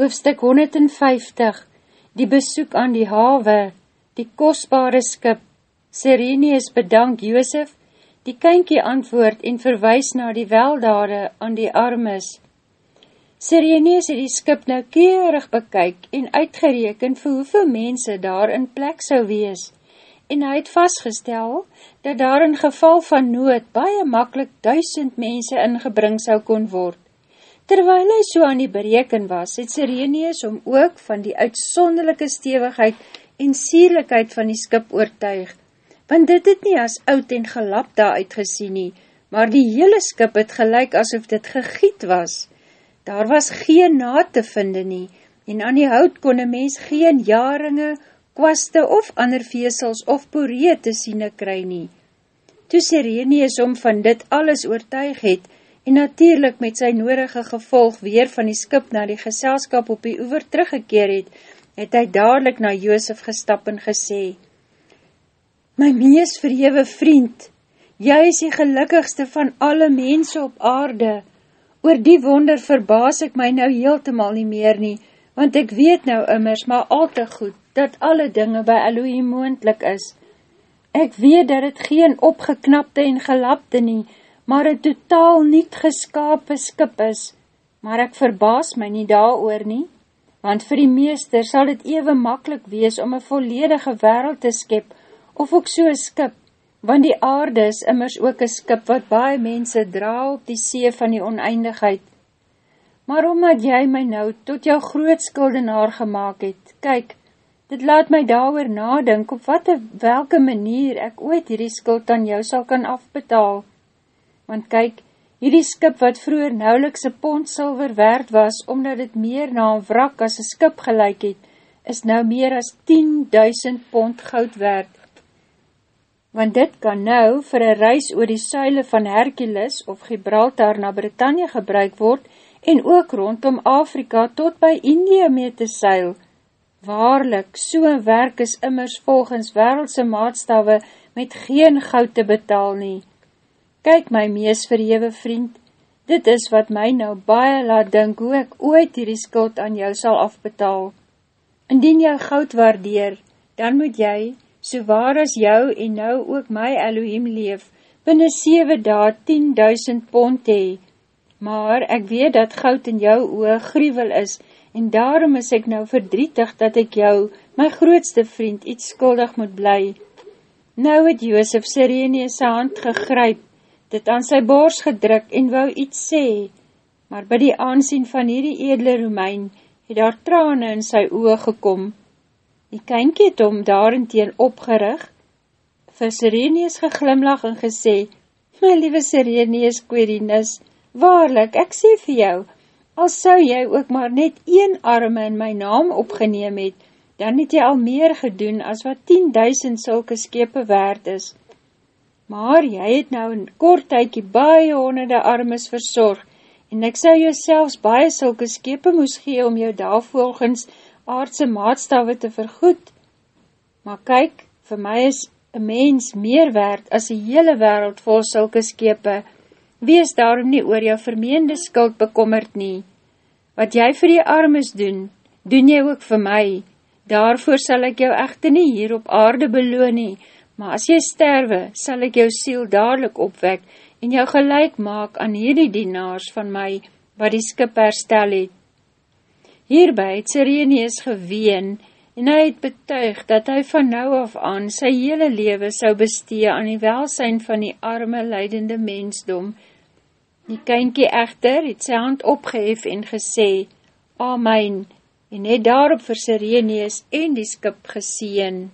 Hoofstuk 150 Die besoek aan die hawe Die kostbare skip Sirenius bedank Joosef Die kynkie antwoord en verwys na die weldade aan die armes. Sirenius het die skip nou keurig bekyk en uitgereken vir hoeveel mense daar in plek sou wees en hy het vastgestel dat daar in geval van nood baie makkelijk duisend mense ingebring sou kon word. Terwyl hy so aan die bereken was, het Sirenius om ook van die uitsonderlijke stevigheid en sierlikheid van die skip oortuig, want dit het nie as oud en gelap daar uitgesien nie, maar die hele skip het gelyk asof dit gegiet was. Daar was geen naad te vinde nie, en aan die hout kon een mens geen jaringe, kwaste of ander veesels of poree te siene kry nie. Toe Sirenius om van dit alles oortuig het, en natuurlijk met sy nodige gevolg weer van die skip na die geselskap op die oever teruggekeer het, het hy dadelijk na Joosef gestap en gesê, My mees verhewe vriend, jy is die gelukkigste van alle mense op aarde, oor die wonder verbaas ek my nou heeltemal nie meer nie, want ek weet nou immers maar al te goed, dat alle dinge by Elohim moendlik is. Ek weet dat het geen opgeknapte en gelapte nie, maar een totaal niet geskape skip is, maar ek verbaas my nie daar oor nie, want vir die meester sal het even makkelijk wees om een volledige wereld te skep, of ook so skip, want die aarde is immers ook een skip wat baie mense dra op die see van die oneindigheid. Maar omdat jy my nou tot jou groot skuldenaar gemaakt het, kyk, dit laat my daar nadink op wat welke manier ek ooit hierdie skuld aan jou sal kan afbetaal want kyk, hierdie skip wat vroeger nauweliks een pond silver werd was, omdat het meer na een wrak as een skip gelijk het, is nou meer as 10.000 pond goud werd. Want dit kan nou vir een reis oor die suile van Hercules of Gibraltar na Britannia gebruik word en ook rondom Afrika tot by Indië mee te seil. Waarlik, so'n werk is immers volgens wereldse maatstave met geen goud te betaal nie. Kyk my mees verhewe vriend, dit is wat my nou baie laat dink hoe ek ooit hierdie skuld aan jou sal afbetaal. Indien jou goud waardeer, dan moet jy, so waar as jou en nou ook my Elohim leef, binnen 7 daad 10.000 pond hee. Maar ek weet dat goud in jou oor gruwel is, en daarom is ek nou verdrietig dat ek jou, my grootste vriend, iets skuldig moet bly. Nou het Joosef Sirene sy hand gegryp, dit aan sy bors gedruk en wou iets sê, maar by die aansien van hierdie edele Romein het daar trane in sy oog gekom. Die kynkie het om daarenteen opgerig, vir Sireneus geglimlag en gesê, My liewe Sireneus Querinus, waarlik, ek sê vir jou, al sou jy ook maar net een arme in my naam opgeneem het, dan het jy al meer gedoen as wat 10.000 sulke skepe waard is maar jy het nou in kort tykie baie honderde armes verzorg, en ek sou jou selfs baie sulke skepe moes gee om jou daarvolgens aardse maatstave te vergoed. Maar kyk, vir my is een mens meer werd as die hele wereld vol sulke skepe, wees daarom nie oor jou vermeende skuld bekommerd nie. Wat jy vir die armes doen, doen jy ook vir my, daarvoor sal ek jou echte nie hier op aarde beloon nie, maar as jy sterwe, sal ek jou siel dadelijk opwek en jou gelijk maak aan hierdie dienaars van my, wat die skip herstel het. Hierby het Sireneus geween, en hy het betuig dat hy van nou af aan sy hele lewe sou bestee aan die welsijn van die arme, leidende mensdom. Die kynkie echter het sy hand opgehef en gesê, Amen, en het daarop vir Sireneus en die skip geseen.